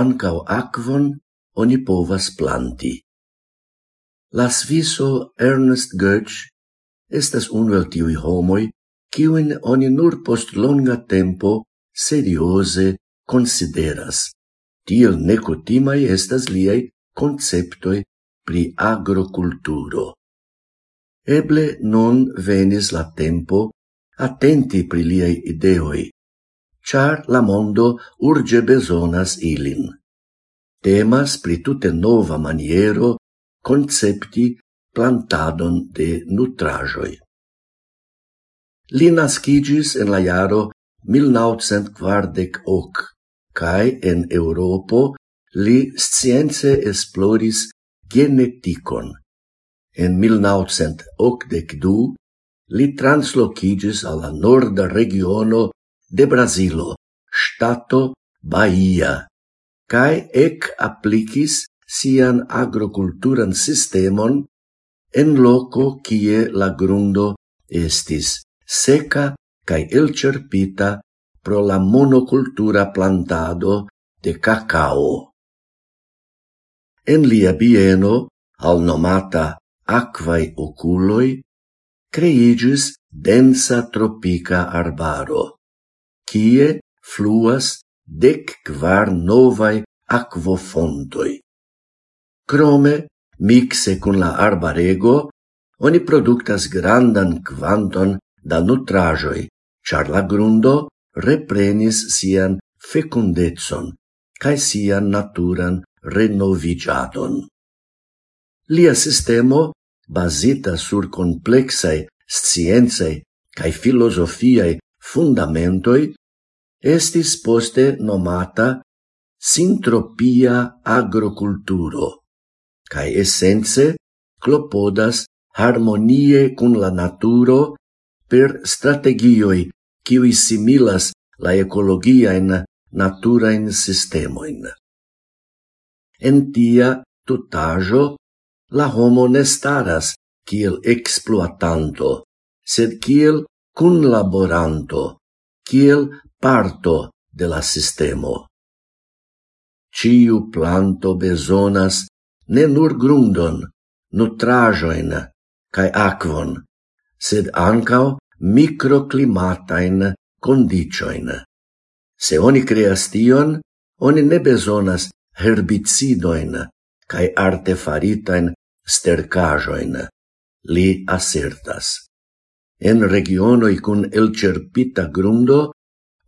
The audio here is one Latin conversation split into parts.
ancao aquon oni povas planti. La sviso Ernest Goetsch estas unu el tiui homoi kiuin oni nur post longa tempo seriose consideras. Tiel necotimai estas liai conceptoi pri agroculturo. Eble non venis la tempo attenti pri liai ideoi, char la mondo urge besonas ilin. Temas pri tute nova maniero concepti plantadon de nutrajoi. Li nascigis en la jaro 1948 cae en Europo li science esploris geneticon. En 1982 li translocigis alla norda regiono de Brasilo, stato Bahia, cae ec applicis sian agroculturan sistemon en loco kie la grundo estis seca cae elcerpita pro la monocultura plantado de cacao. En lia bieno, al nomata aquae oculoi, creigis densa tropica arbaro. Tie fluas dec quar novae aquofontoi. Crome, mixe cun la arbarego, oni productas grandan quanton da nutrajoi, char la grundo reprenis sian fecundetson cae sian naturan renovigiadon. Lia sistemo, basita sur complexae scienzae cae filosofiae fundamentoi, estis poste nomata sintropia agroculturo, cae essence clopodas harmonie cun la naturo per strategioi kiwi similas la ecologia in natura in sistemoin. En tia tutajo la homo ne staras kiel exploatanto, sed kiel cunlaboranto, kiel parto de la sistemo. Ciu planto besonas ne nur grundon, nutrajoin cae aquon, sed ancao microclimatain condicioin. Se oni creas tion, oni ne besonas herbicidoin cae artefaritain stercajoin, li assertas. En regionoi cun elcerpita grundo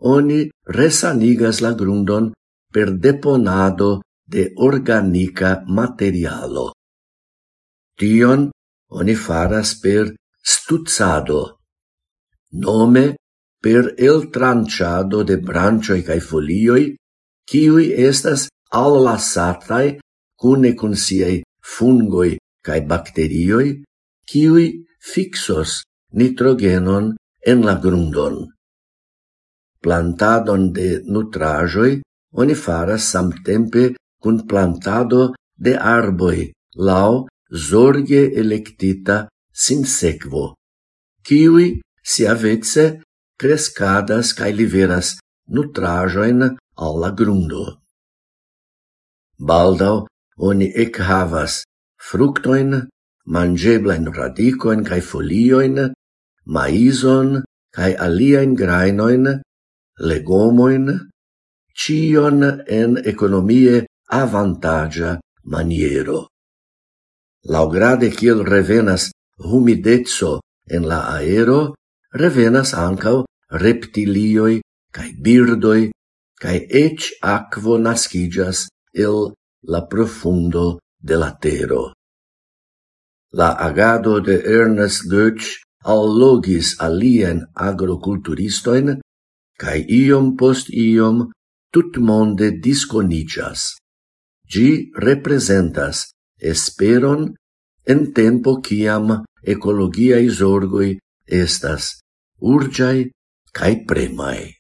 oni resanigas la grundon per deponado de organica materialo. Tion oni faras per stuzzado, nome per el tranciado de branchoi cae folioi, kiui estas allasatai cune cun siei fungoi cae bacterioi, kiui fixos nitrogenon en la grundon. Plantadon de nutrajoi oni faras samtempe cun plantado de arboi lau zorge electita sin sequo, kiui si avetse crescadas cae liveras nutrajoin al la grundo. Baldau oni ec havas fructoin, mangeblain radicoin cae folioin, maison cae aliaen grainoin legomoin, cion en economie avantagia maniero. Laugrade kiel revenas humidezzo en la aero, revenas ancau reptilioi cae birdoi cae ec aquo nascigas el la profundo de la tero. La agado de Ernest Goetsch allogis alien agroculturistoin cae iom post iom tut monde disconicias. Gi representas esperon en tempo ciam ecologiae zorgoi estas urgiae cae premai.